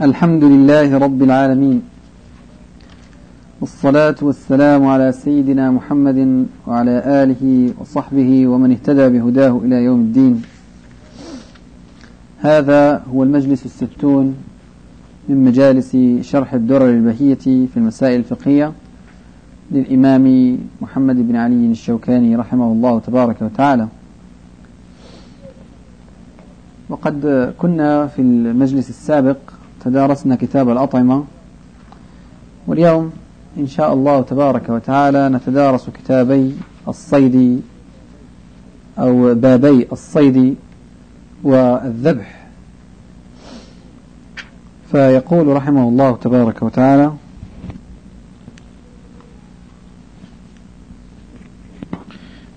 الحمد لله رب العالمين. والصلاة والسلام على سيدنا محمد وعلى آله وصحبه ومن اهتدى بهداه إلى يوم الدين. هذا هو المجلس الستون من مجالس شرح الدرر البهية في المسائل الفقهية للإمام محمد بن علي الشوكاني رحمه الله تبارك وتعالى. وقد كنا في المجلس السابق تدارسنا كتاب الأطعمة. واليوم إن شاء الله تبارك وتعالى نتدارس كتابي الصيد أو بابي الصيد والذبح. فيقول رحمه الله تبارك وتعالى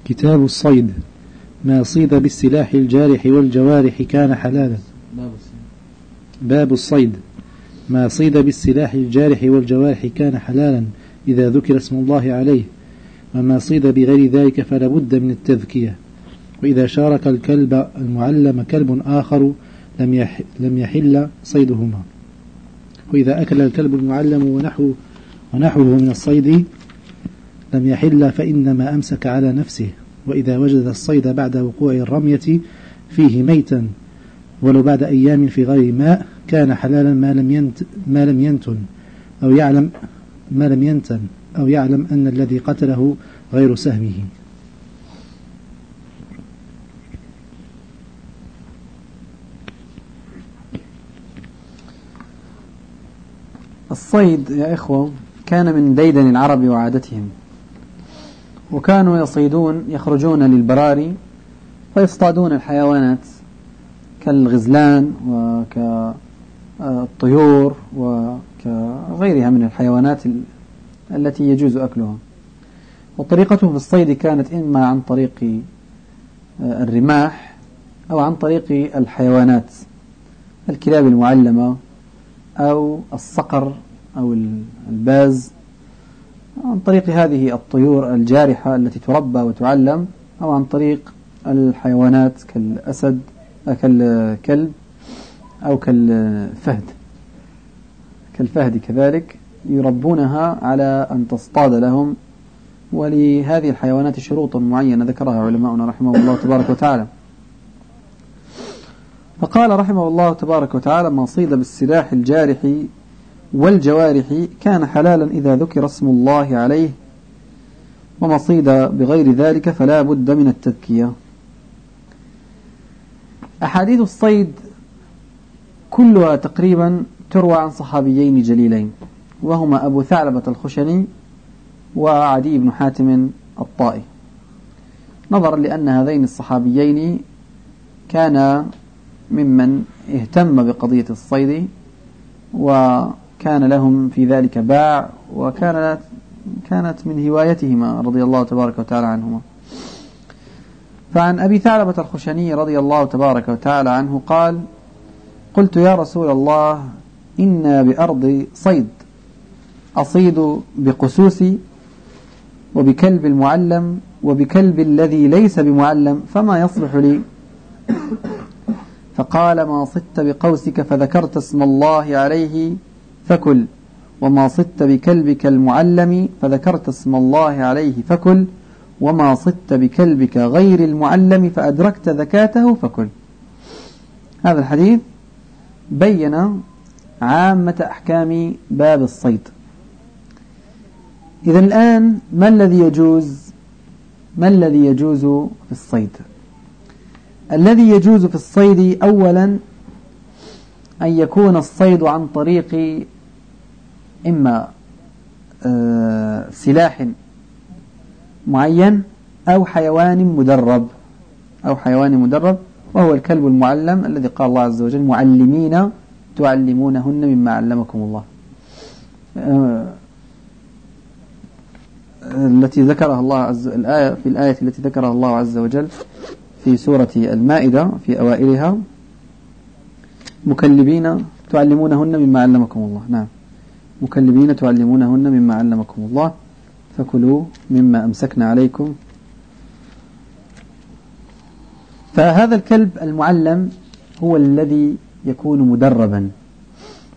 كتاب الصيد ما صيد بالسلاح الجارح والجوارح كان حلالا. باب الصيد. ما صيد بالسلاح الجارح والجوارح كان حلالا إذا ذكر اسم الله عليه وما صيد بغير ذلك فلا بد من التذكية. وإذا شارك الكلب المعلم كلب آخر لم لم يحل صيدهما. وإذا أكل الكلب المعلم ونحو ونحوه من الصيد لم يحل فإنما أمسك على نفسه. وإذا وجد الصيد بعد وقوع الرمية فيه ميتا ولو بعد أيام في غير ماء كان حلالا ما لم ينت ما لم ينتن أو يعلم ما لم ينتن أو يعلم أن الذي قتله غير سهمه. الصيد يا إخوة كان من ديدن العرب وعادتهم وكانوا يصيدون يخرجون للبراري فيصطادون الحيوانات كالغزلان وكالطيور وكغيرها من الحيوانات التي يجوز أكلها وطريقته في الصيد كانت إما عن طريق الرماح أو عن طريق الحيوانات الكلاب المعلمة أو الصقر أو الباز. عن طريق هذه الطيور الجارحة التي تربى وتعلم أو عن طريق الحيوانات كالأسد كالكلب أو كالفهد. كالفهد كذلك يربونها على أن تصطاد لهم ولهذه الحيوانات شروط معينة ذكرها علماؤنا رحمه الله تبارك وتعالى. فقال رحمه الله تبارك وتعالى ما صيد بالسلاح الجارح والجوارح كان حلالا إذا ذكر اسم الله عليه وما صيد بغير ذلك فلا بد من التذكية. أحاديث الصيد كلها تقريبا تروى عن صحابيين جليلين وهما أبو ثعلبة الخشني وعدي بن حاتم الطائي. نظرا لأن هذين الصحابيين كان ممن اهتم بقضية الصيد وكان لهم في ذلك باع وكانت كانت من هوايتهما رضي الله تبارك وتعالى عنهما. فعن أبي ثعلبة الخشني رضي الله تبارك وتعالى عنه قال قلت يا رسول الله إنا بأرض صيد. أصيد بقسوسي وبكلب المعلم وبكلب الذي ليس بمعلم فما يصلح لي؟ فقال ما صدت بقوسك فذكرت اسم الله عليه فكل. وما صدت بكلبك المعلم فذكرت اسم الله عليه فكل. وما صدت بكلبك غير المعلم فأدركت ذكاته فكل. هذا الحديث بين عامة أحكام باب الصيد. إذا الآن ما الذي يجوز ما الذي يجوز في الصيد؟ الذي يجوز في الصيد أولا أن يكون الصيد عن طريق إما آه، سلاح معين أو حيوان مدرب أو حيوان مدرب. وهو الكلب المعلم الذي قال الله عز وجل معلمين تعلمونهن مما علمكم الله. آه، التي ذكرها الله عز الآية في الآية التي ذكرها الله عز وجل في سورة المائدة في أوائلها مكلبين تعلمونهن مما علمكم الله. نعم. مكلبين تعلمونهن مما علمكم الله فكلوا مما أمسكنا عليكم فهذا الكلب المعلم هو الذي يكون مدربا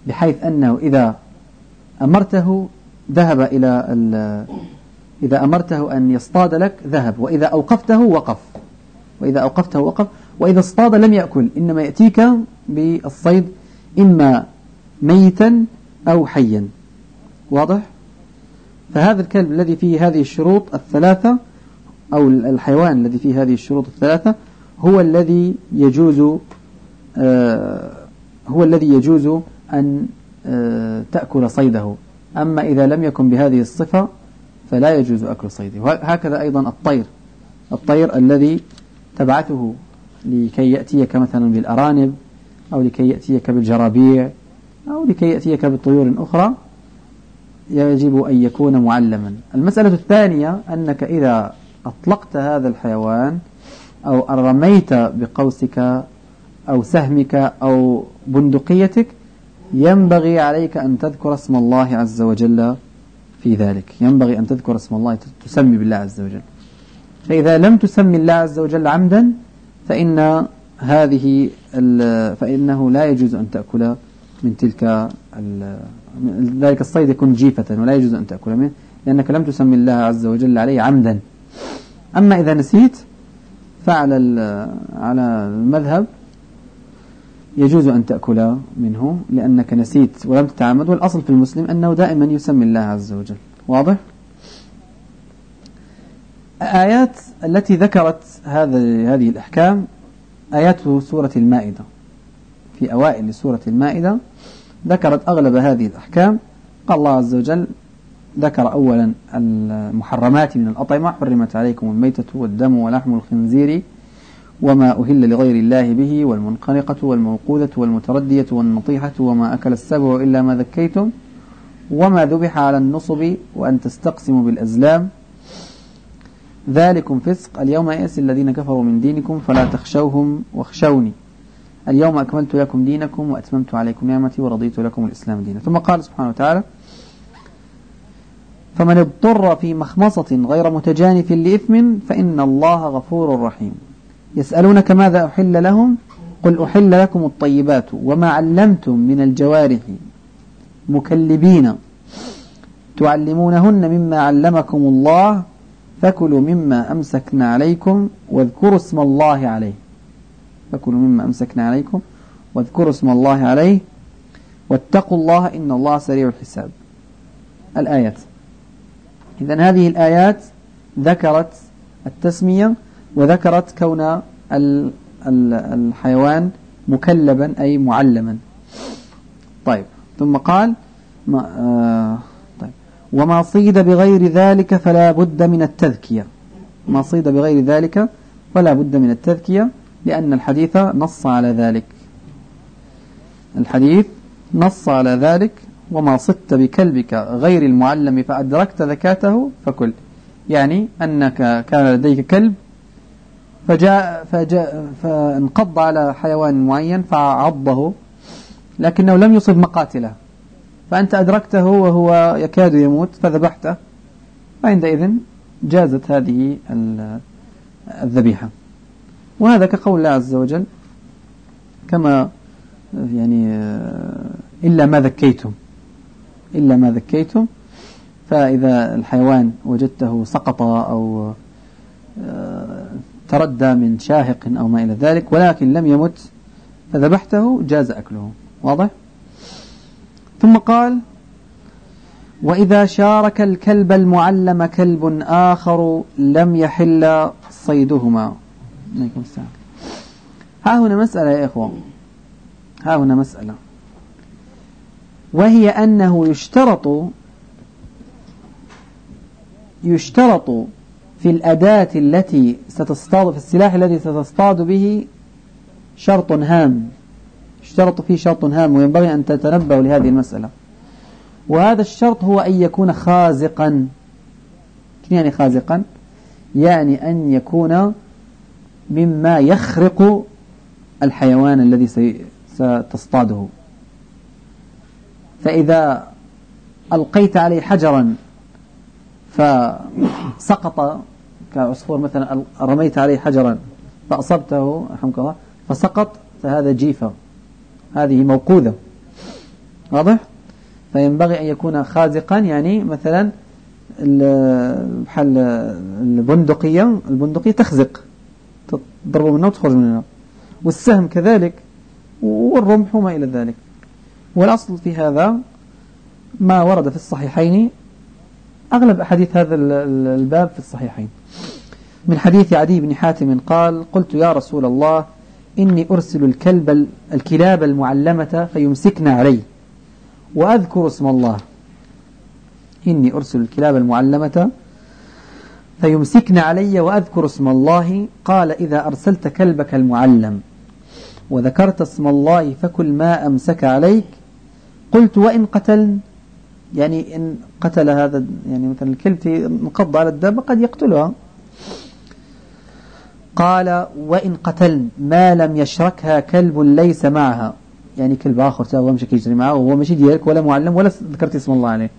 بحيث أنه إذا أمرته ذهب إلى إذا أمرته أن يصطاد لك ذهب وإذا أوقفته وقف وإذا أوقفته وقف وإذا اصطاد لم يأكل إنما يأتيك بالصيد إما ميتا أو حيا. واضح؟ فهذا الكلب الذي فيه هذه الشروط الثلاثة أو الحيوان الذي فيه هذه الشروط الثلاثة هو الذي يجوز آه هو الذي يجوز أن آه تأكل صيده. أما إذا لم يكن بهذه الصفة فلا يجوز أكل صيده. وهكذا أيضا الطير. الطير الذي تبعثه لكي يأتيك مثلا بالأرانب أو لكي يأتيك بالجرابيع أو لكي يأتيك بالطيور أخرى يجب أن يكون معلما. المسألة الثانية أنك إذا أطلقت هذا الحيوان أو رميت بقوسك أو سهمك أو بندقيتك ينبغي عليك أن تذكر اسم الله عز وجل في ذلك. ينبغي أن تذكر اسم الله تسمي بالله عز وجل. فإذا لم تسمي الله عز وجل عمدا فإن هذه فإنه لا يجوز أن تأكل من تلك ذلك الصيد يكون جيفة ولا يجوز أن تأكل منه لأنك لم تسمي الله عز وجل عليه عمدا. أما إذا نسيت فعلى على المذهب يجوز أن تأكل منه لأنك نسيت ولم تتعمد والأصل في المسلم أنه دائما يسمي الله عز وجل. واضح؟ آيات التي ذكرت هذا هذه الأحكام آيات سورة المائدة. في أوائل سورة المائدة ذكرت أغلب هذه الأحكام. قال الله عز وجل ذكر أولا المحرمات من الأطعمة. حرمت عليكم الميتة والدم ولحم الخنزير وما أهل لغير الله به والمنقلقة والموقوذة والمتردية والنطيحة وما أكل السبع إلا ما ذكيتم وما ذبح على النصب وأن تستقسموا بالأزلام. ذلكم فسق. اليوم يأس الذين كفروا من دينكم فلا تخشوهم واخشوني. اليوم أكملت لكم دينكم وأتممت عليكم نعمتي ورضيت لكم الإسلام دينا. ثم قال سبحانه وتعالى فمن اضطر في مخمصة غير متجانف لإثم فإن الله غفور رحيم. يسألونك ماذا أحل لهم؟ قل أحل لكم الطيبات وما علمتم من الجوارح. مكلبين. تعلمونهن مما علمكم الله فكلوا مما أمسكنا عليكم واذكروا اسم الله عليه. فكلوا مما أمسكنا عليكم واذكروا اسم الله عليه. واتقوا الله إن الله سريع الحساب. الآيات. إذا هذه الآيات ذكرت التسمية وذكرت كون الحيوان مكلبا أي معلما. طيب ثم قال ما آه طيب. وما صيد بغير ذلك فلا بد من التذكية. ما صيد بغير ذلك فلا بد من التذكية لأن الحديث نص على ذلك. الحديث نص على ذلك وما صدت بكلبك غير المعلم فأدركت ذكاته فكل يعني أنك كان لديك كلب فجاء, فجاء فانقض على حيوان معين فعضه لكنه لم يصب مقاتله. فأنت أدركته وهو يكاد يموت فذبحته. فعندئذ جازت هذه الذبيحة. وهذا كقول الله عز وجل كما يعني إلا ما ذكيتم. إلا ما ذكيتم فإذا الحيوان وجدته سقط أو آه، تردى من شاهق أو ما إلى ذلك ولكن لم يمت فذبحته جاز أكله. واضح؟ ثم قال وإذا شارك الكلب المعلم كلب آخر لم يحل صيدهما. عليكم السلام. ها هنا مسألة يا إخوة. ها هنا مسألة. وهي أنه يشترط يشترط في الأداة التي ستصطاد في السلاح الذي ستصطاد به شرط هام. يشترط فيه شرط هام وينبغي أن تتنبهوا لهذه المسألة. وهذا الشرط هو أن يكون خازقا. يعني خازقا؟ يعني أن يكون مما يخرق الحيوان الذي ستصطاده فإذا ألقيت عليه حجرا فسقط كعصفور مثلا رميت عليه حجرا فأصبته رحمك الله فسقط فهذا جيفة هذه موقوذة. واضح؟ فينبغي أن يكون خازقا يعني مثلا بحال البندقية البندقية تخزق تضرب منها وتخرج منها. والسهم كذلك والرمح وما إلى ذلك. والأصل في هذا ما ورد في الصحيحين. أغلب أحاديث هذا الباب في الصحيحين. من حديث عدي بن حاتم قال قلت يا رسول الله إني أرسل الكلب الكلاب المعلمة فيمسكن علي وأذكر اسم الله. إني أرسل الكلاب المعلمة فيمسكن علي وأذكر اسم الله. قال إذا أرسلت كلبك المعلم وذكرت اسم الله فكل ما أمسك عليك قلت وإن قتل يعني إن قتل هذا يعني مثلا الكلب انقض على الدابة قد يقتلها. قال وإن قتل ما لم يشركها كلب ليس معها. يعني كلب آخر تاهو مشي يجري معه وهو مشي ديالك ولا معلم ولا ذكرت اسم الله عليه.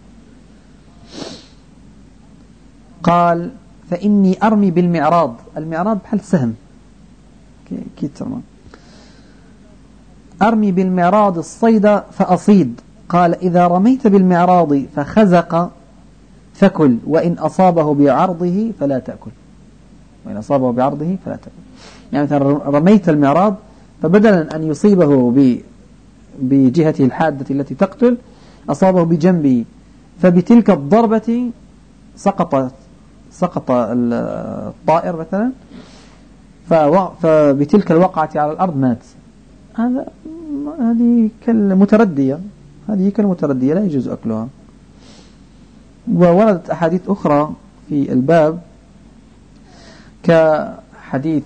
قال فإني أرمي بالمعراض. المعراض بحال سهم. كي ترمى. أرمي بالمعراض الصيد فأصيد. قال إذا رميت بالمعراض فخزق فكل وإن أصابه بعرضه فلا تأكل. وإن أصابه بعرضه فلا تأكل. يعني مثلا رميت المعراض فبدلا أن يصيبه بجهته الحادة التي تقتل أصابه بجنبه فبتلك الضربة سقط سقط الطائر مثلا فبتلك الوقعة على الأرض مات. هذا هذه كالمتردية هذه كالمتردية لا يجوز أكلها. ووردت أحاديث أخرى في الباب كحديث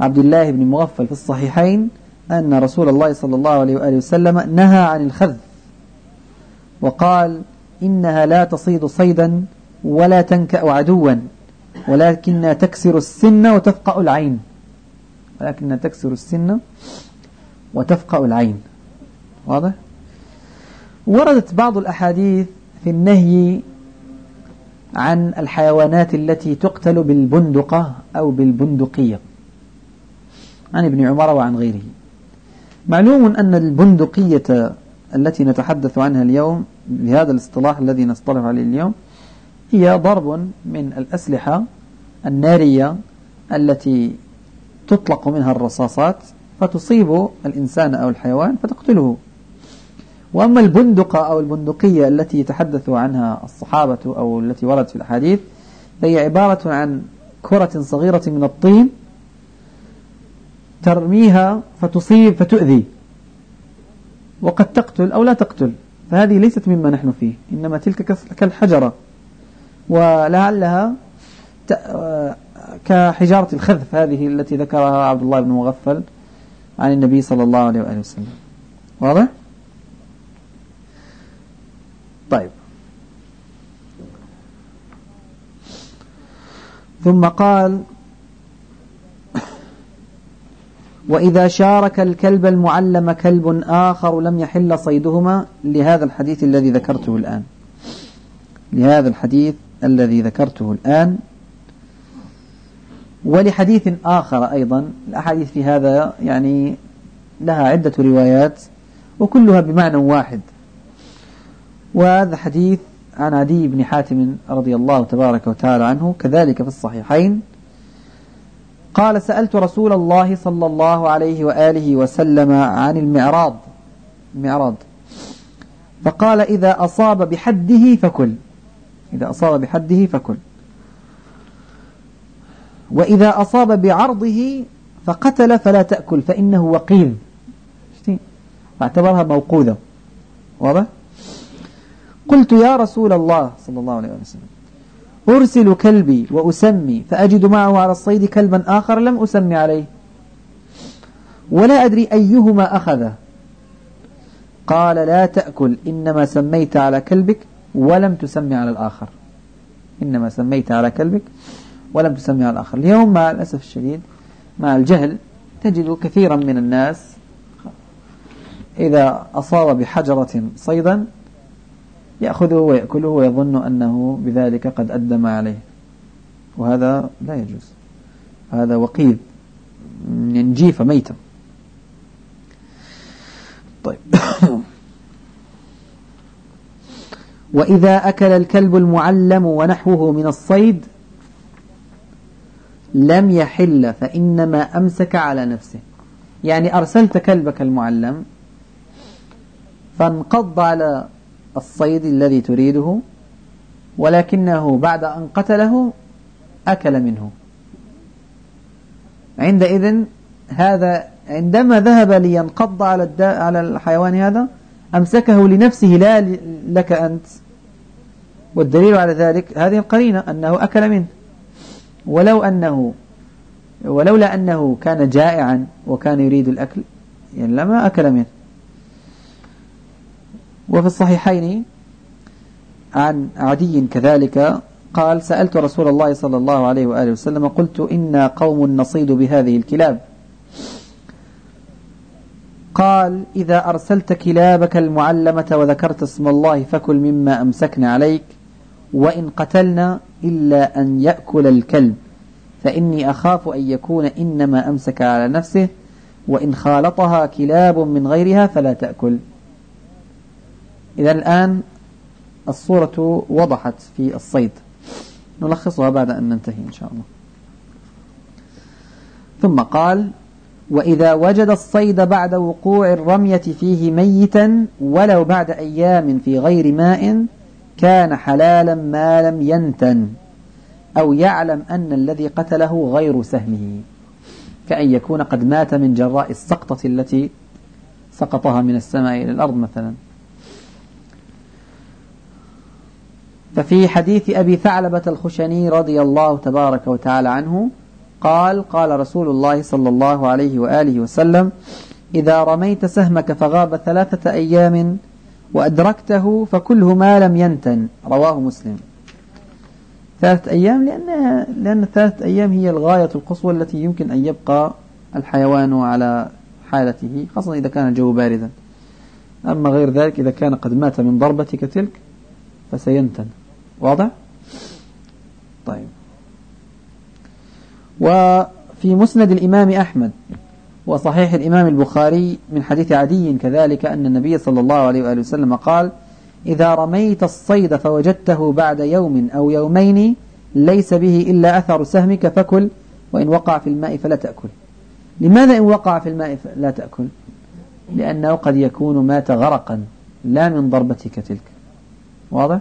عبد الله بن مغفل في الصحيحين أن رسول الله صلى الله عليه وآله وسلم نهى عن الخذ وقال إنها لا تصيد صيدا ولا تنكأ عدوا ولكنها تكسر السن وتفقأ العين. ولكنها تكسر السن وتفقأ العين. واضح؟ وردت بعض الأحاديث في النهي عن الحيوانات التي تقتل بالبندقة أو بالبندقية. عن ابن عمر وعن غيره. معلوم أن البندقية التي نتحدث عنها اليوم بهذا الاصطلاح الذي نصطلح عليه اليوم هي ضرب من الأسلحة النارية التي تطلق منها الرصاصات فتصيب الإنسان أو الحيوان فتقتله. وأما البندقة أو البندقية التي يتحدث عنها الصحابة أو التي وردت في الأحاديث فهي عبارة عن كرة صغيرة من الطين ترميها فتصيب فتؤذي. وقد تقتل أو لا تقتل. فهذه ليست مما نحن فيه إنما تلك كالحجرة. ولعلها كحجارة الخذف هذه التي ذكرها عبد الله بن مغفل. عن النبي صلى الله عليه وآله وسلم. واضح؟ طيب. ثم قال وإذا شارك الكلب المعلم كلب آخر لم يحل صيدهما لهذا الحديث الذي ذكرته الآن. لهذا الحديث الذي ذكرته الآن ولحديث آخر أيضا الأحاديث في هذا يعني لها عدة روايات وكلها بمعنى واحد. وهذا حديث عن عدي بن حاتم رضي الله تبارك وتعالى عنه كذلك في الصحيحين. قال سألت رسول الله صلى الله عليه وآله وسلم عن المعراض المعراض. فقال إذا أصاب بحده فكل. إذا أصاب بحده فكل. وإذا أصاب بعرضه فقتل فلا تأكل فإنه وقيذ فاعتبرها موقوذة. واضح؟ قلت يا رسول الله صلى الله عليه وسلم أرسل كلبي وأسمي فأجد معه على الصيد كلبا آخر لم أسمي عليه. ولا أدري أيهما أخذه. قال لا تأكل إنما سميت على كلبك ولم تسمي على الآخر. إنما سميت على كلبك ولم تسمي على الآخر. اليوم مع الأسف الشديد مع الجهل تجد كثيرا من الناس إذا أصاب بحجرة صيدا يأخذه ويأكله ويظن أنه بذلك قد أدى ما عليه. وهذا لا يجوز. هذا وقيد من جيفة ميتة. طيب. وإذا أكل الكلب المعلم ونحوه من الصيد لم يحل فإنما أمسك على نفسه. يعني أرسلت كلبك المعلم فانقض على الصيد الذي تريده ولكنه بعد أن قتله أكل منه. عندئذ هذا عندما ذهب لينقض على على الحيوان هذا أمسكه لنفسه لا لك أنت. والدليل على ذلك هذه القرينة أنه أكل منه. ولو أنه ولولا أنه كان جائعا وكان يريد الأكل يعني لما أكل منه. وفي الصحيحين عن عدي كذلك قال سألت رسول الله صلى الله عليه وآله وسلم قلت إنا قوم نصيد بهذه الكلاب. قال إذا أرسلت كلابك المعلمة وذكرت اسم الله فكل مما أمسكنا عليك وإن قتلنا إلا أن يأكل الكلب فإني أخاف أن يكون إنما أمسك على نفسه وإن خالطها كلاب من غيرها فلا تأكل. إذا الآن الصورة وضحت في الصيد. نلخصها بعد أن ننتهي إن شاء الله. ثم قال وإذا وجد الصيد بعد وقوع الرمية فيه ميتا ولو بعد أيام في غير ماء كان حلالا ما لم ينتن أو يعلم أن الذي قتله غير سهمه كأن يكون قد مات من جراء السقطة التي سقطها من السماء إلى الأرض مثلا. ففي حديث أبي ثعلبة الخشني رضي الله تبارك وتعالى عنه قال قال رسول الله صلى الله عليه وآله وسلم إذا رميت سهمك فغاب ثلاثة أيام وأدركته فكله ما لم ينتن. رواه مسلم. ثلاثة أيام لأن لأن ثلاثة أيام هي الغاية القصوى التي يمكن أن يبقى الحيوان على حالته خاصة إذا كان الجو باردا. أما غير ذلك إذا كان قد مات من ضربتك تلك فسينتن. واضح؟ طيب. وفي مسند الإمام أحمد وصحيح الإمام البخاري من حديث عدي كذلك أن النبي صلى الله عليه وآله وسلم قال إذا رميت الصيد فوجدته بعد يوم أو يومين ليس به إلا أثر سهمك فكل وإن وقع في الماء فلا تأكل. لماذا إن وقع في الماء لا تأكل؟ لأنه قد يكون مات غرقا لا من ضربتك تلك. واضح؟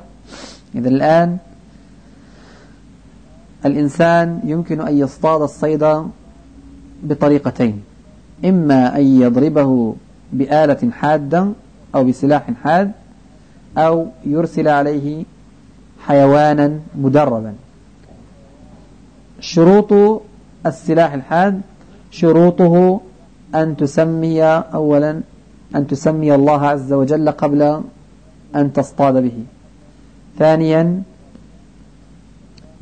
إذا الآن الإنسان يمكن أن يصطاد الصيد بطريقتين. إما أن يضربه بآلة حادة أو بسلاح حاد أو يرسل عليه حيوانا مدربا. شروط السلاح الحاد شروطه أن تسمي أولا أن تسمي الله عز وجل قبل أن تصطاد به. ثانيا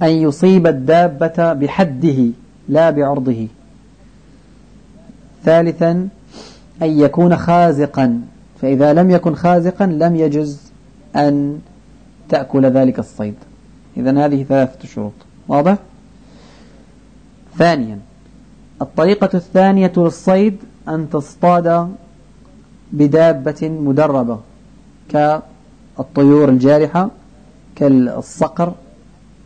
أن يصيب الدابة بحده لا بعرضه. ثالثا أن يكون خازقا. فإذا لم يكن خازقا لم يجز أن تأكل ذلك الصيد. إذا هذه ثلاثة شروط. واضح؟ ثانيا الطريقة الثانية للصيد أن تصطاد بدابة مدربة كالطيور الجارحة كالصقر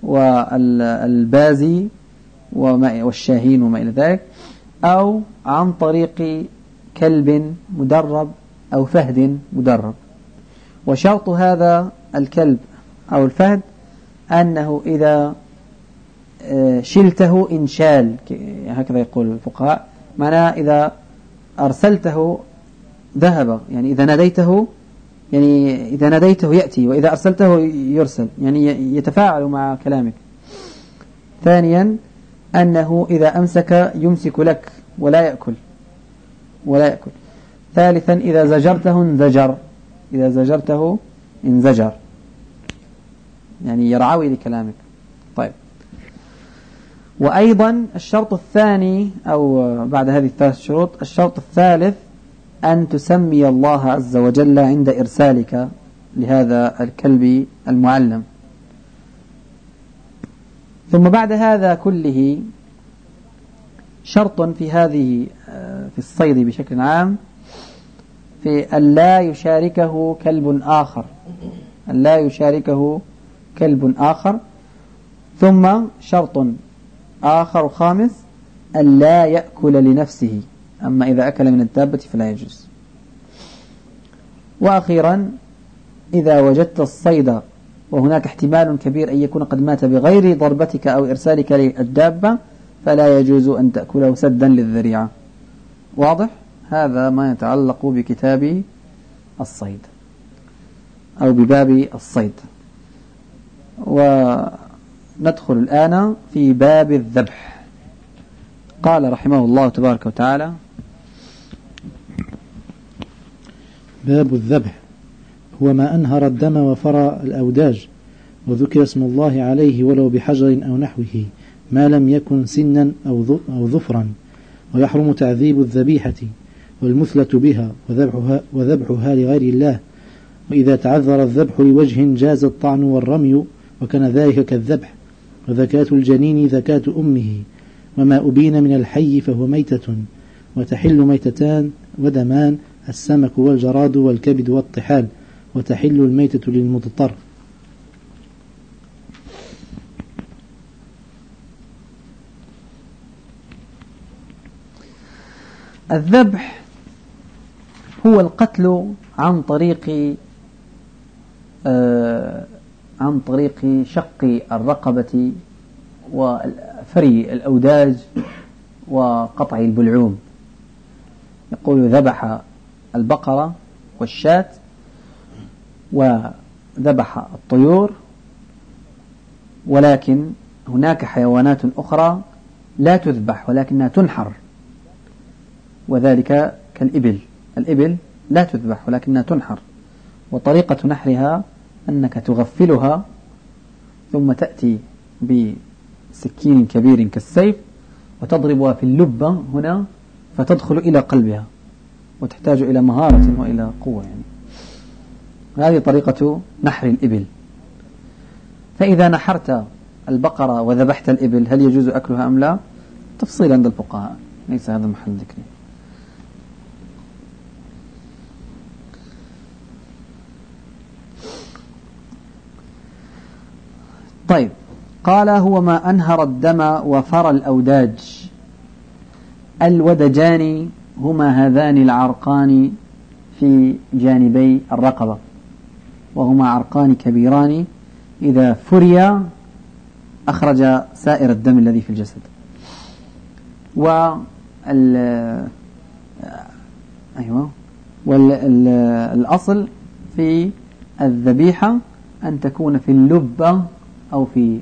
والبازي والشاهين وما إلى ذلك. أو عن طريق كلب مدرب أو فهد مدرب. وشرط هذا الكلب أو الفهد أنه إذا آه، شلته إنشال هكذا يقول الفقهاء. معناه إذا أرسلته ذهب يعني إذا ناديته يعني إذا ناديته يأتي وإذا أرسلته يرسل يعني يتفاعل مع كلامك. ثانيا أنه إذا أمسك يمسك لك ولا يأكل ولا يأكل. ثالثا إذا زجرته انزجر. إذا زجرته انزجر. يعني يرعوي لكلامك. طيب. وأيضا الشرط الثاني أو بعد هذه الثلاث شروط الشرط الثالث أن تسمي الله عز وجل عند إرسالك لهذا الكلب المعلم. ثم بعد هذا كله شرط في هذه في الصيد بشكل عام في أن لا يشاركه كلب آخر. أن لا يشاركه كلب آخر. ثم شرط آخر خامس أن لا يأكل لنفسه. أما إذا أكل من الدابة فلا يجوز. وأخيرا إذا وجدت الصيد وهناك احتمال كبير أن يكون قد مات بغير ضربتك أو إرسالك للدابة فلا يجوز أن تأكله سدا للذريعة. واضح؟ هذا ما يتعلق بكتاب الصيد أو بباب الصيد. وندخل الآن في باب الذبح. قال رحمه الله تبارك وتعالى باب الذبح. هو ما أنهر الدم وفرى الأوداج وذكر اسم الله عليه ولو بحجر أو نحوه ما لم يكن سنا أو ظفرا ويحرم تعذيب الذبيحة والمثلة بها وذبحها, وذبحها لغير الله. وإذا تعذر الذبح لوجه جاز الطعن والرمي وكان ذلك كالذبح وذكاة الجنين ذكاة أمه وما أبين من الحي فهو ميتة وتحل ميتتان ودمان السمك والجراد والكبد والطحال. وتحل الميتة للمضطر. الذبح هو القتل عن طريق آه عن طريق شق الرقبة وفري الأوداج وقطع البلعوم. يقول ذبح البقرة والشاة وذبح الطيور ولكن هناك حيوانات أخرى لا تذبح ولكنها تنحر وذلك كالإبل. الإبل لا تذبح ولكنها تنحر وطريقة نحرها أنك تغفلها ثم تأتي بسكين كبير كالسيف وتضربها في اللبة هنا فتدخل إلى قلبها وتحتاج إلى مهارة وإلى قوة يعني. هذه طريقة نحر الإبل. فإذا نحرت البقرة وذبحت الإبل هل يجوز أكلها أم لا؟ تفصيل عند الفقهاء. ليس هذا محل ذكري طيب. قال هو ما أنهر الدم وفر الأوداج. الودجان هما هذان العرقان في جانبي الرقبة. وهما عرقان كبيران. إذا فريا أخرج سائر الدم الذي في الجسد. وال أيوة والأصل في الذبيحة أن تكون في اللبة أو في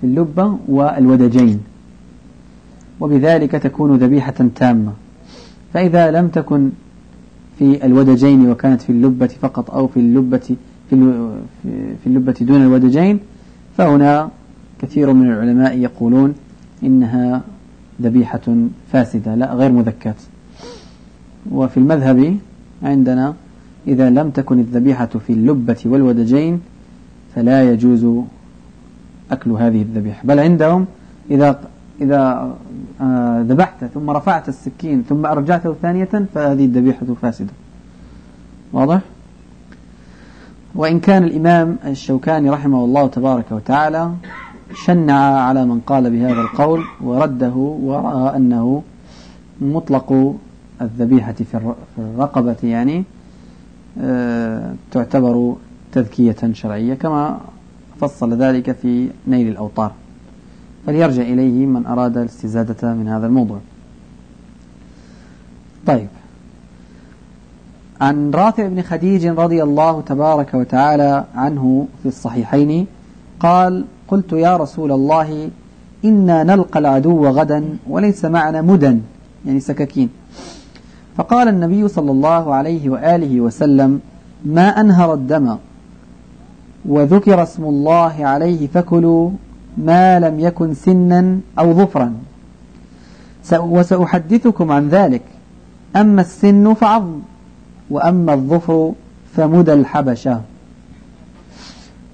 في اللبة والودجين. وبذلك تكون ذبيحة تامة. فإذا لم تكن في الودجين وكانت في اللبة فقط أو في اللبة في في اللبة دون الودجين فهنا كثير من العلماء يقولون إنها ذبيحة فاسدة لا غير مذكاة. وفي المذهب عندنا إذا لم تكن الذبيحة في اللبة والودجين فلا يجوز أكل هذه الذبيحة. بل عندهم إذا إذا آه، ذبحت ثم رفعت السكين ثم أرجعته ثانية فهذه الذبيحة فاسدة واضح؟ وإن كان الإمام الشوكاني رحمه الله تبارك وتعالى شنع على من قال بهذا القول ورده ورأى أنه مطلق الذبيحة في الرقبة يعني آه، تعتبر تذكية شرعية كما فصل ذلك في نيل الأوطار فليرجع إليه من أراد الاستزادة من هذا الموضوع. طيب. عن رافع بن خديج رضي الله تبارك وتعالى عنه في الصحيحين قال قلت يا رسول الله إنا نلقى العدو غدا وليس معنا مدن يعني سكاكين. فقال النبي صلى الله عليه وآله وسلم ما أنهر الدم وذكر اسم الله عليه فكلوا ما لم يكن سنا أو ظفرا. وسأحدثكم عن ذلك. أما السن فعظم وأما الظفر فمدى الحبشة.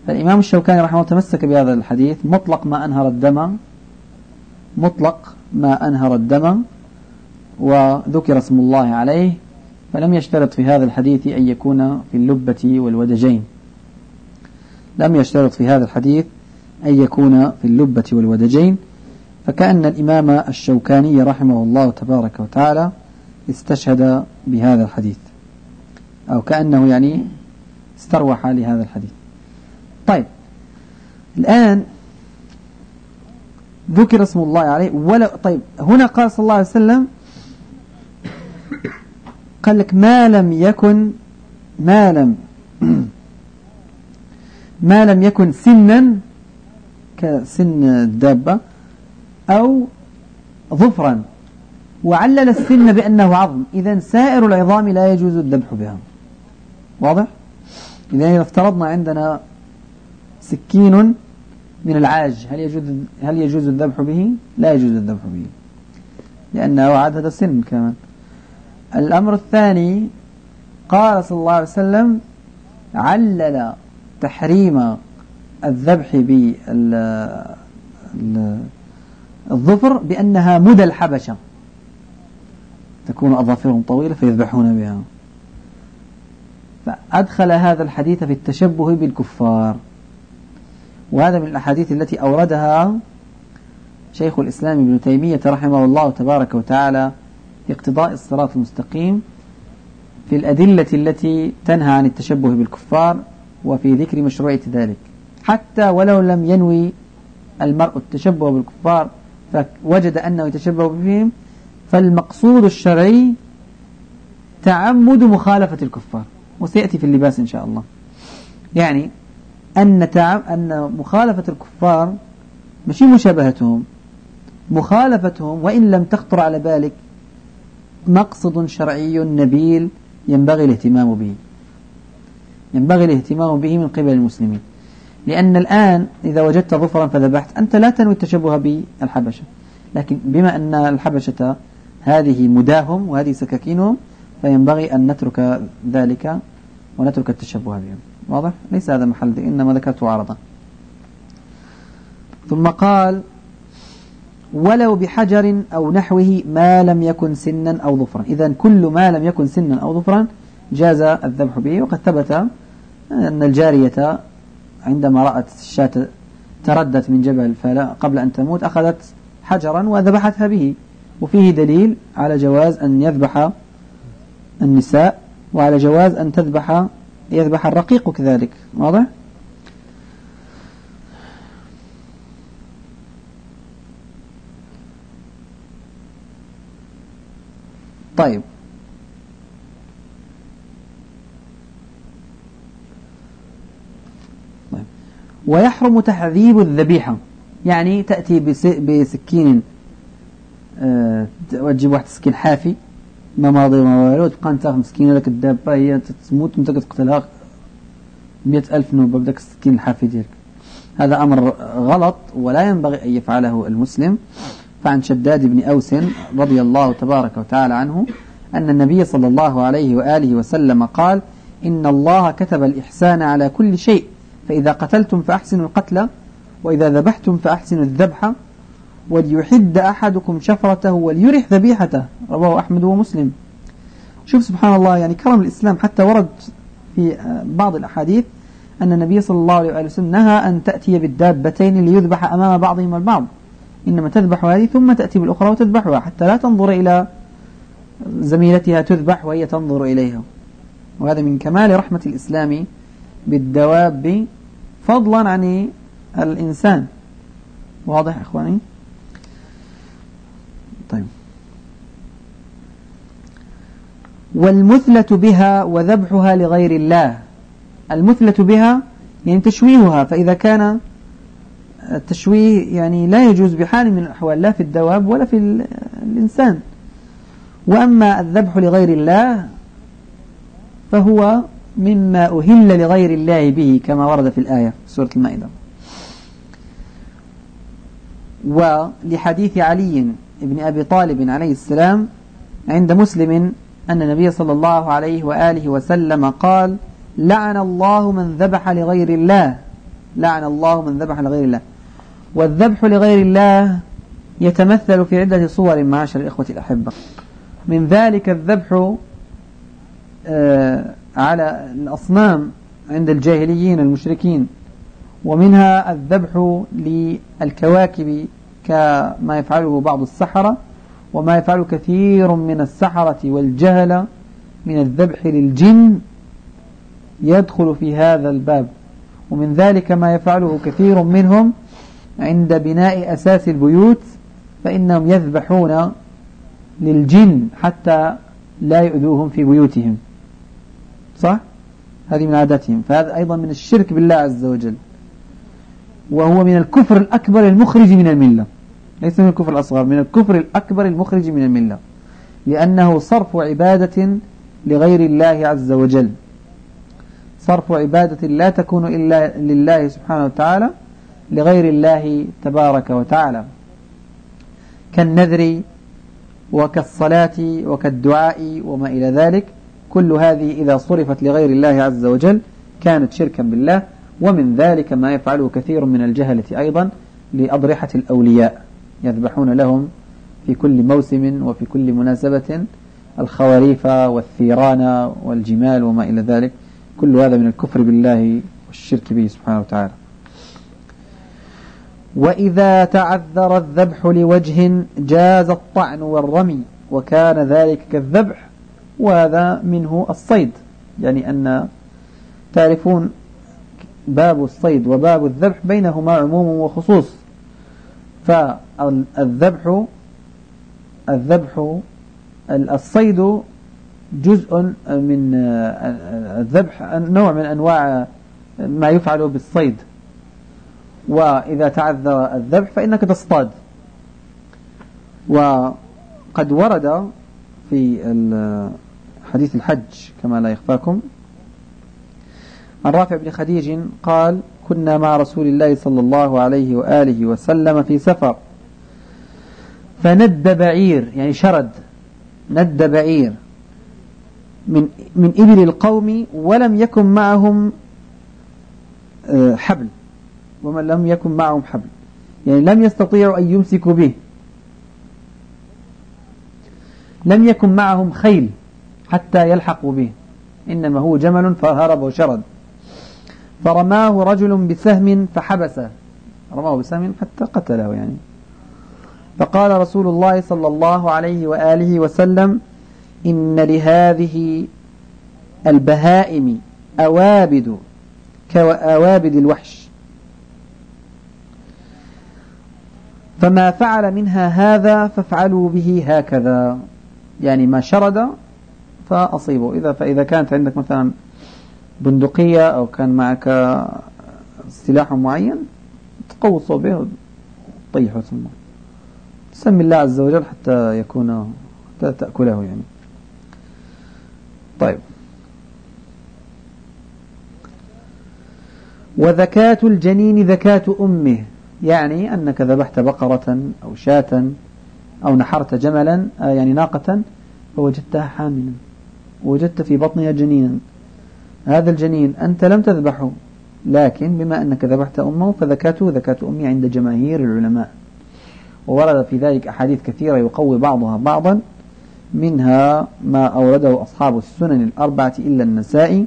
فالإمام الشوكاني رحمه الله تمسك بهذا الحديث. مطلق ما أنهر الدم مطلق ما أنهر الدم وذكر اسم الله عليه فلم يشترط في هذا الحديث أن يكون في اللبة والودجين. لم يشترط في هذا الحديث أن يكون في اللبة والودجين. فكأن الإمام الشوكاني رحمه الله تبارك وتعالى استشهد بهذا الحديث. أو كأنه يعني استروح لهذا الحديث. طيب الآن ذكر اسم الله عليه. ولا طيب هنا قال صلى الله عليه وسلم قال لك ما لم يكن ما لم ما لم يكن سنا كسن الدابة أو ظفرا وعلل السن بأنه عظم إذا سائر العظام لا يجوز الذبح بها واضح؟ إذا إذا افترضنا عندنا سكين من العاج هل يجوز هل يجوز الذبح به؟ لا يجوز الذبح به لأنه عدد السن كمان الأمر الثاني قال صلى الله عليه وسلم علل تحريم الذبح بالظفر بأنها مدى الحبشة. تكون أظافرهم طويلة فيذبحون بها. فأدخل هذا الحديث في التشبه بالكفار. وهذا من الأحاديث التي أوردها شيخ الإسلام ابن تيمية رحمه الله تبارك وتعالى في اقتضاء الصراط المستقيم في الأدلة التي تنهى عن التشبه بالكفار وفي ذكر مشروعية ذلك. حتى ولو لم ينوي المرء التشبه بالكفار فوجد أنه يتشبه بهم فالمقصود الشرعي تعمد مخالفة الكفار. وسيأتي في اللباس إن شاء الله. يعني أن أن مخالفة الكفار مش مشابهتهم. مخالفتهم وإن لم تخطر على بالك مقصد شرعي نبيل ينبغي الاهتمام به. ينبغي الاهتمام به من قبل المسلمين. لأن الآن إذا وجدت ظفرا فذبحت أنت لا تنوي التشبه بالحبشة. لكن بما أن الحبشة هذه مداهم وهذه سكاكينهم فينبغي أن نترك ذلك ونترك التشبه بهم. واضح؟ ليس هذا محل إنما ذكرته عرضا. ثم قال ولو بحجر أو نحوه ما لم يكن سنا أو ظفرا. إذا كل ما لم يكن سنا أو ظفرا جاز الذبح به. وقد ثبت أن الجارية عندما رأت الشاة تردت من جبل قبل أن تموت أخذت حجرا وذبحتها به. وفيه دليل على جواز أن يذبح النساء وعلى جواز أن تذبح يذبح الرقيق كذلك. واضح؟ طيب. ويحرم تعذيب الذبيحة. يعني تأتي بسكين أه تجيب واحد سكين حافي ما ماضي وما والو تبقى أنت مسكينة لك الدابة هي تموت وأنت تقتلها مئة ألف نوبة بداك السكين الحافي ديالك. هذا أمر غلط ولا ينبغي أن يفعله المسلم. فعن شداد بن أوس رضي الله تبارك وتعالى عنه أن النبي صلى الله عليه وآله وسلم قال إن الله كتب الإحسان على كل شيء. فإذا قتلتم فأحسنوا القتل وإذا ذبحتم فأحسنوا الذبح وليحد أحدكم شفرته وليرح ذبيحته. رواه أحمد ومسلم. شوف سبحان الله يعني كرم الإسلام حتى ورد في بعض الأحاديث أن النبي صلى الله عليه وسلم نهى أن تأتي بالدابتين ليذبح أمام بعضهما البعض. إنما تذبح هذه ثم تأتي بالأخرى وتذبحها حتى لا تنظر إلى زميلتها تذبح وهي تنظر إليها. وهذا من كمال رحمة الإسلام بالدواب فضلا عن الإنسان. واضح إخواني؟ طيب. والمثلة بها وذبحها لغير الله. المثلة بها يعني تشويهها فإذا كان التشويه يعني لا يجوز بحال من الأحوال لا في الدواب ولا في الإنسان. وأما الذبح لغير الله فهو مما أهل لغير الله به كما ورد في الآية في سورة المائدة. ولحديث علي بن أبي طالب عليه السلام عند مسلم أن النبي صلى الله عليه وآله وسلم قال لعن الله من ذبح لغير الله. لعن الله من ذبح لغير الله. والذبح لغير الله يتمثل في عدة صور معاشر الإخوة الأحبة. من ذلك الذبح آه، على الأصنام عند الجاهليين المشركين ومنها الذبح للكواكب كما يفعله بعض السحرة وما يفعل كثير من السحرة والجهل من الذبح للجن يدخل في هذا الباب. ومن ذلك ما يفعله كثير منهم عند بناء أساس البيوت فإنهم يذبحون للجن حتى لا يؤذوهم في بيوتهم. صح؟ هذه من عاداتهم. فهذا أيضا من الشرك بالله عز وجل. وهو من الكفر الأكبر المخرج من الملة. ليس من الكفر الأصغر من الكفر الأكبر المخرج من الملة. لأنه صرف عبادة لغير الله عز وجل. صرف عبادة لا تكون إلا لله سبحانه وتعالى لغير الله تبارك وتعالى. كالنذر وكالصلاة وكالدعاء وما إلى ذلك. كل هذه إذا صرفت لغير الله عز وجل كانت شركا بالله ومن ذلك ما يفعله كثير من الجهلة أيضا لأضرحة الأولياء يذبحون لهم في كل موسم وفي كل مناسبة الخواريف والثيران والجمال وما إلى ذلك كل هذا من الكفر بالله والشرك به سبحانه وتعالى. وإذا تعذر الذبح لوجه جاز الطعن والرمي وكان ذلك كالذبح وهذا منه الصيد. يعني أن تعرفون باب الصيد وباب الذبح بينهما عموم وخصوص. فالذبح الذبح الصيد جزء من الذبح نوع من أنواع ما يفعل بالصيد. وإذا تعذر الذبح فإنك تصطاد. وقد ورد في حديث الحج كما لا يخفاكم. عن رافع بن خديج قال كنا مع رسول الله صلى الله عليه وآله وسلم في سفر. فند بعير يعني شرد ند بعير من من إبل القوم ولم يكن معهم آه، حبل. ومن لم يكن معهم حبل. يعني لم يستطيعوا أن يمسكوا به. لم يكن معهم خيل. حتى يلحقوا به. إنما هو جمل فهرب وشرد. فرماه رجل بسهم فحبسه رماه بسهم حتى قتله يعني. فقال رسول الله صلى الله عليه وآله وسلم إن لهذه البهائم أوابد كأوابد الوحش. فما فعل منها هذا فافعلوا به هكذا. يعني ما شرد فأصيبه إذا فإذا كانت عندك مثلا بندقية أو كان معك سلاح معين تقوص به وتطيحه ثم. تسمي الله عز وجل حتى يكون حتى تأكله يعني. طيب. وذكاة الجنين ذكاة أمه يعني أنك ذبحت بقرة أو شاة أو نحرت جملا آه، يعني ناقة فوجدتها حاملا. وجدت في بطنها جنينا. هذا الجنين أنت لم تذبحه لكن بما أنك ذبحت أمه فذكاته ذكاة أمه عند جماهير العلماء. وورد في ذلك أحاديث كثيرة يقوي بعضها بعضا منها ما أورده أصحاب السنن الأربعة إلا النسائي.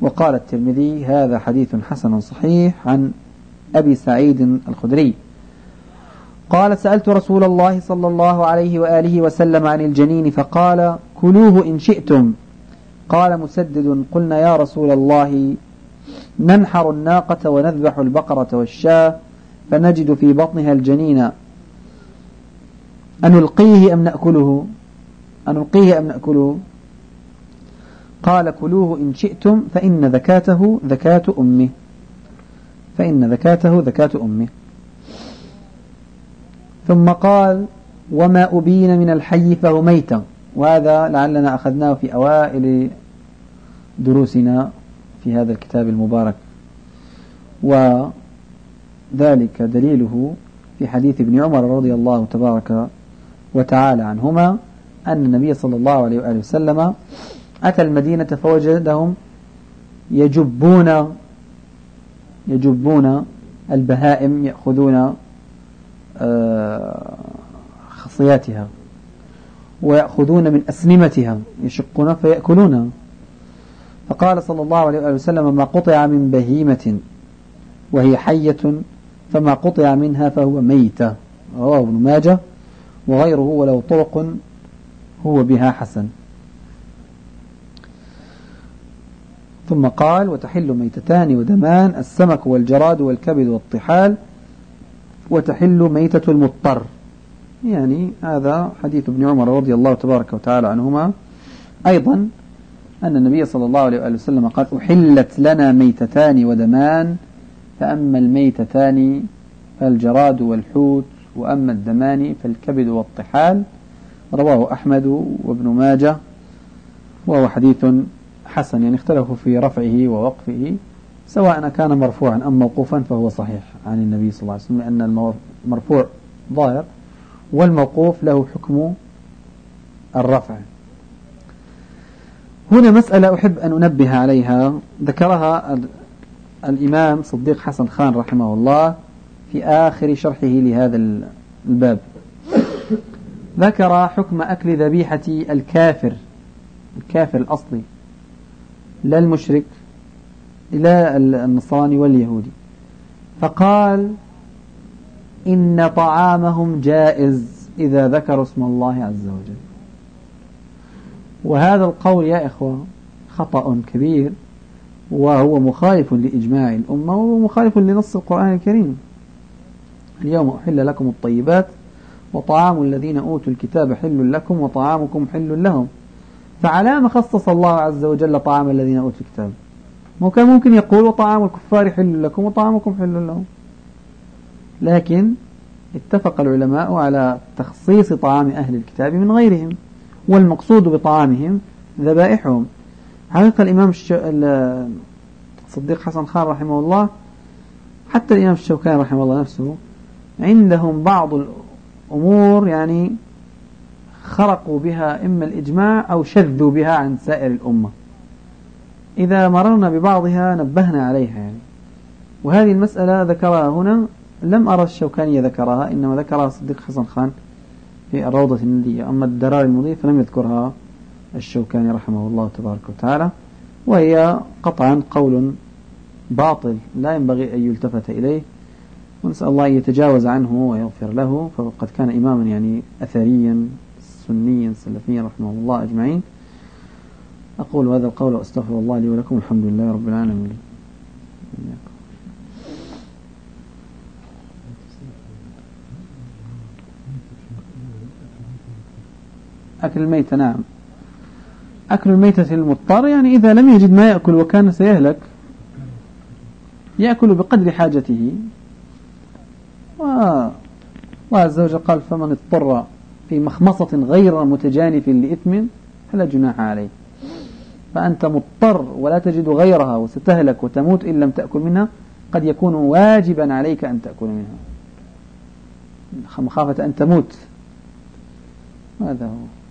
وقال الترمذي هذا حديث حسن صحيح عن أبي سعيد الخدري. قال سألت رسول الله صلى الله عليه وآله وسلم عن الجنين فقال كلوه إن شئتم. قال مسدد قلنا يا رسول الله ننحر الناقة ونذبح البقرة والشاة فنجد في بطنها الجنين. أنلقيه أم نأكله؟ أنلقيه أم نأكله؟ قال كلوه إن شئتم فإن ذكاته ذكاة أمه. فإن ذكاته ذكاة أمه. ثم قال وما أبين من الحي فهو ميتا وهذا لعلنا أخذناه في أوائل دروسنا في هذا الكتاب المبارك. وذلك دليله في حديث ابن عمر رضي الله تبارك وتعالى عنهما أن النبي صلى الله عليه وآله وسلم أتى المدينة فوجدهم يجبون يجبون البهائم يأخذون آه، خصياتها. ويأخذون من أسنمتها يشقون فيأكلونها. فقال صلى الله عليه وسلم ما قطع من بهيمة وهي حية فما قطع منها فهو ميتة رواه ابن ماجه وغيره ولو طرق هو بها حسن. ثم قال وتحل ميتتان ودمان السمك والجراد والكبد والطحال وتحل ميتة المضطر. يعني هذا حديث ابن عمر رضي الله تبارك وتعالى عنهما. أيضا أن النبي صلى الله عليه وسلم قال أحلت لنا ميتتان ودمان فأما الميتتان فالجراد والحوت وأما الدمان فالكبد والطحال. رواه أحمد وابن ماجه وهو حديث حسن يعني اختلفوا في رفعه ووقفه سواء كان مرفوعا أم موقوفا فهو صحيح عن النبي صلى الله عليه وسلم لأن المرفوع ظاهر. والموقوف له حكم الرفع. هنا مسألة أحب أن أنبه عليها. ذكرها الإمام صديق حسن خان رحمه الله في آخر شرحه لهذا الباب. ذكر حكم أكل ذبيحة الكافر الكافر الأصلي لا المشرك لا النصراني واليهودي. فقال إن طعامهم جائز إذا ذكروا اسم الله عز وجل. وهذا القول يا إخوة خطأ كبير وهو مخالف لإجماع الأمة ومخالف لنص القرآن الكريم. اليوم أحل لكم الطيبات وطعام الذين أوتوا الكتاب حل لكم وطعامكم حل لهم. فعلى ما خصص الله عز وجل طعام الذين أوتوا الكتاب. ممكن يقول وطعام الكفار حل لكم وطعامكم حل لهم؟ لكن اتفق العلماء على تخصيص طعام أهل الكتاب من غيرهم والمقصود بطعامهم ذبائحهم. حقيقة الإمام الصديق حسن خان رحمه الله حتى الإمام الشوكاني رحمه الله نفسه عندهم بعض الأمور يعني خرقوا بها إما الإجماع أو شذوا بها عن سائر الأمة. إذا مررنا ببعضها نبهنا عليها يعني. وهذه المسألة ذكرها هنا لم أرى الشوكانية ذكرها إنما ذكرها صديق حسن خان في الروضة الندية. أما الدرار المضيء فلم يذكرها الشوكاني رحمه الله تبارك وتعالى وهي قطعا قول باطل لا ينبغي أن يلتفت إليه ونسأل الله أن يتجاوز عنه ويغفر له فقد كان إماما يعني أثريا سنيا سلفيا رحمه الله أجمعين. أقول هذا القول وأستغفر الله لي ولكم الحمد لله رب العالمين. أكل الميتة نعم. أكل الميتة المضطر يعني إذا لم يجد ما يأكل وكان سيهلك يأكل بقدر حاجته. الله عز وجل قال فمن اضطر في مخمصة غير متجانف لإثم فلا جناح عليه. فأنت مضطر ولا تجد غيرها وستهلك وتموت إن لم تأكل منها قد يكون واجبا عليك أن تأكل منها. مخافة أن تموت. هذا هو.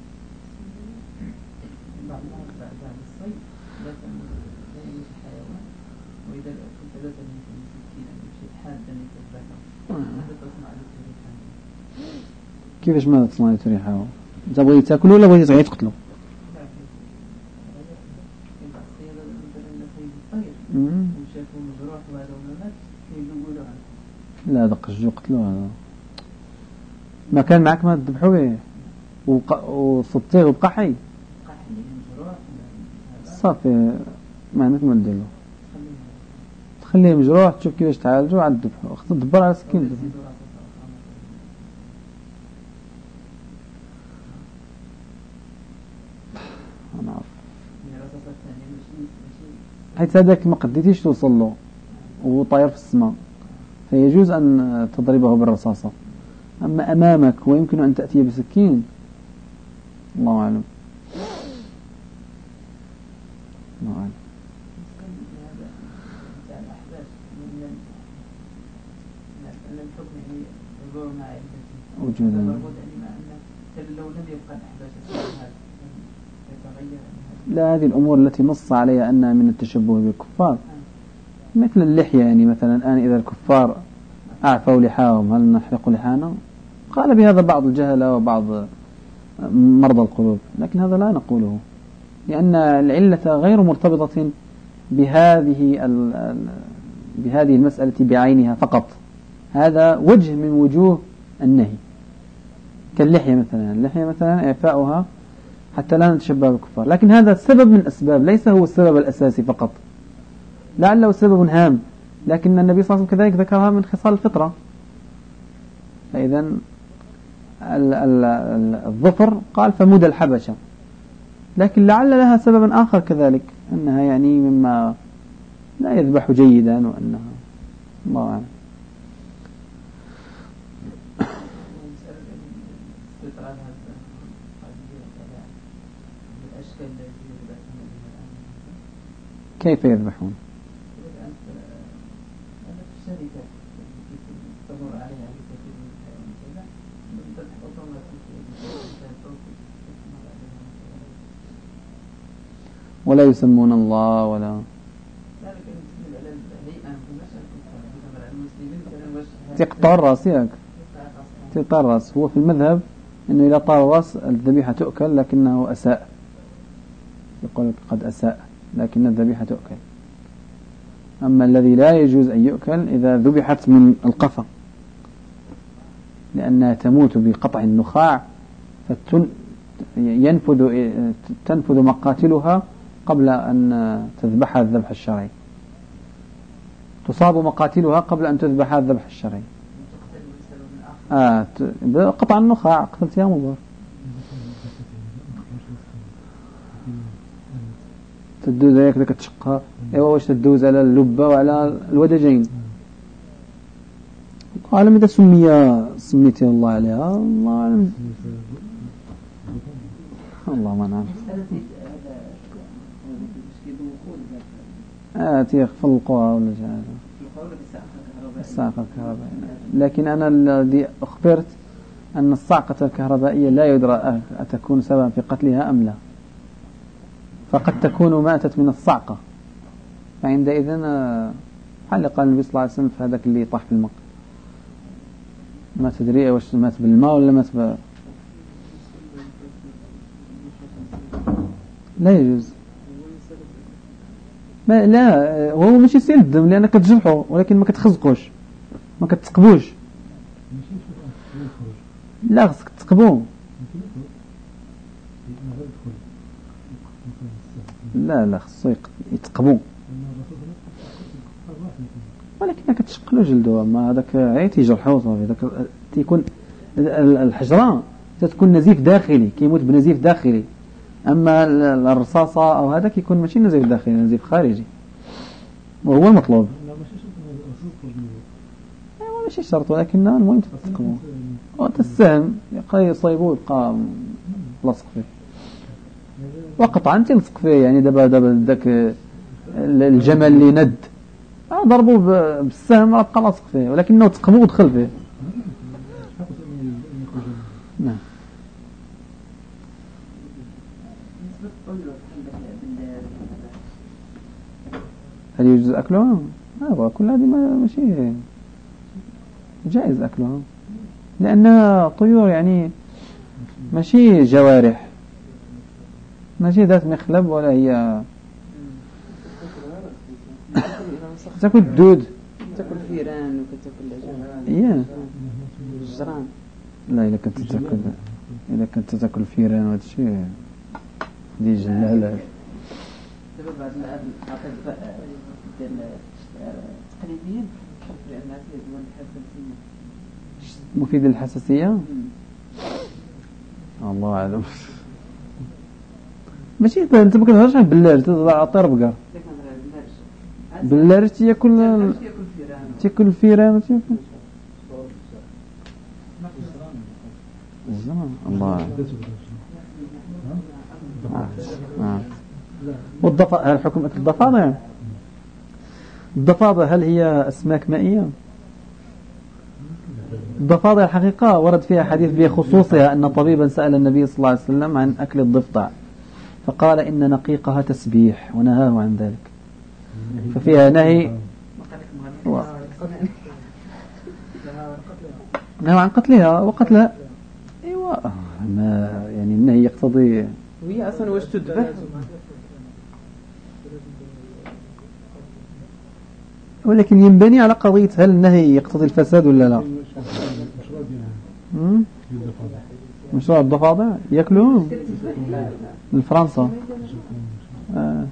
كيفاش ماذا تصنع تريحة؟ إذا بغيت تاكله ولا بغيت تعيط تقتله لا دق الجو قتلوه هذا ما كان معك ما تذبحوا به. وصبتيه وبقى حي. صافي. ما عندك ما ندير له تخليه مجروح تشوف كيفاش تعالجه عاد تذبحه خصك تدبر على سكين حيث هذاك ما قديتيش توصل له وهو طاير في السماء فيجوز أن تضربه بالرصاصة. أما أمامك ويمكن أن تأتي بسكين. الله أعلم. الله أعلم. وجودا. لو لم يبقى لا هذه الأمور التي نص عليها أنها من التشبه بالكفار. مثل اللحية يعني مثلا الآن إذا الكفار أعفوا لحاهم هل نحرق لحانا؟ قال بهذا بعض الجهلة وبعض مرضى القلوب لكن هذا لا نقوله لأن العلة غير مرتبطة بهذه بهذه المسألة بعينها فقط. هذا وجه من وجوه النهي. كاللحية مثلا اللحية مثلا إعفاؤها حتى لا نتشبه بالكفار. لكن هذا سبب من أسباب ليس هو السبب الأساسي فقط. لعله سبب هام. لكن النبي صلى الله عليه وسلم كذلك ذكرها من خصال الفطرة. فإذا الظفر قال فمود الحبشة. لكن لعل لها سبب آخر كذلك أنها يعني مما لا يذبح جيدا وأنها الله أعلم. كيف يذبحون؟ ولا يسمون الله ولا تقطع الرأس ياك تقطع الرأس. هو في المذهب إنه إذا طار الرأس الذبيحة تؤكل لكنه أساء. يقول قد أساء. لكن الذبيحة تؤكل. أما الذي لا يجوز أن يؤكل إذا ذبحت من القفا لأنها تموت بقطع النخاع ينفذ تنفذ مقاتلها قبل أن تذبحها الذبح الشرعي. تصاب مقاتلها قبل أن تذبحها الذبح الشرعي. آه قطع النخاع قتلتها مضر تدوز هيك بدك تشقها ايوا واش تدوز على اللبة وعلى الودجين؟ قال متى سمي سميتي الله عليها؟ الله أعلم. الله ما نعم آه تيخفلقوها ولا جهاز الصاعقة الكهربائية. لكن أنا الذي أخبرت أن الصعقة الكهربائية لا يدرى أتكون سببا في قتلها أم لا. فقد تكون ماتت من الصعقة. فعندئذ آه، حل قال النبي صلى الله عليه وسلم في هذاك اللي طاح في الماء ما تدري واش مات بالماء ولا مات ب... لا يجوز. ما لا هو ماشي سيل الدم لأنك كتجرحه ولكن ما كتخزقوش ما كتثقبوش لا خصك تثقبوه لا لا خصو يتقبو. ولكن كتشقلو جلدو. أما هذاك عي تيجرحو صافي. داك تيكون الحجرة تتكون نزيف داخلي كيموت بنزيف داخلي. أما الرصاصة أو هذا كيكون ماشي نزيف داخلي نزيف خارجي. وهو المطلوب. ايوا ماشي شرط ولكن المهم تتقبو. وتسهم يبقى يصيبو يبقى لاصق فيه. وقطعا تلصق فيه يعني دابا دابا ذاك الجمل اللي ند آه، ضربوه بالسهم راه بقى لاصق فيه ولكنه تقبو ودخل فيه. نعم. هل يجوز أكلها؟ لا كل هذه ماشي. جائز أكلها لأنها طيور يعني ماشي جوارح. ماشي ذات مخلب ولا هي؟ تاكل الدود تاكل فيران وكتاكل اياه الجران لا اذا كنت تاكل اذا كنت تاكل فيران وهذا الشيء. دي جلالة. دابا بعض العقائد ديال التقليديين الحساسيه مفيد للحساسية؟ الله أعلم. ماشي أنت ما كتهضرش عن بلال تهضر على طربقه بلال تياكل تياكل الفيران تياكل الله والضفا هل حكم الضفادع؟ الضفادع هل هي أسماك مائية؟ الضفادع الحقيقة ورد فيها حديث بخصوصها أن طبيبا سأل النبي صلى الله عليه وسلم عن أكل الضفدع. فقال إن نقيقها تسبيح ونهاه عن ذلك. ففيها نهي. و... نهى عن قتلها وقتلها أيوه. ما يعني النهي يقتضي. وهي أصلا واش تذبح؟ ولكن ينبني على قضية هل النهي يقتضي الفساد ولا لا؟ مشروع الضفادع. ياكلوهم لفرنسا آه.